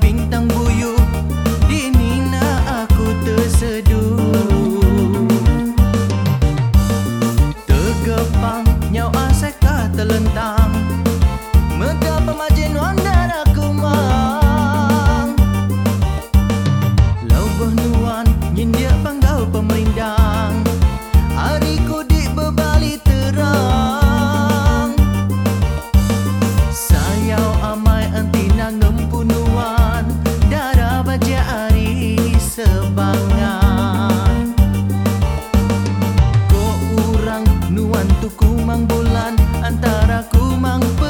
bintang buyu di nina aku terseduh. Tergepang nyau aseka terlentang Nyindia bang nuan tu kumang bulan antara kumang bulan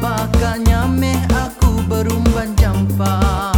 Bakal nyameh aku berumban jampang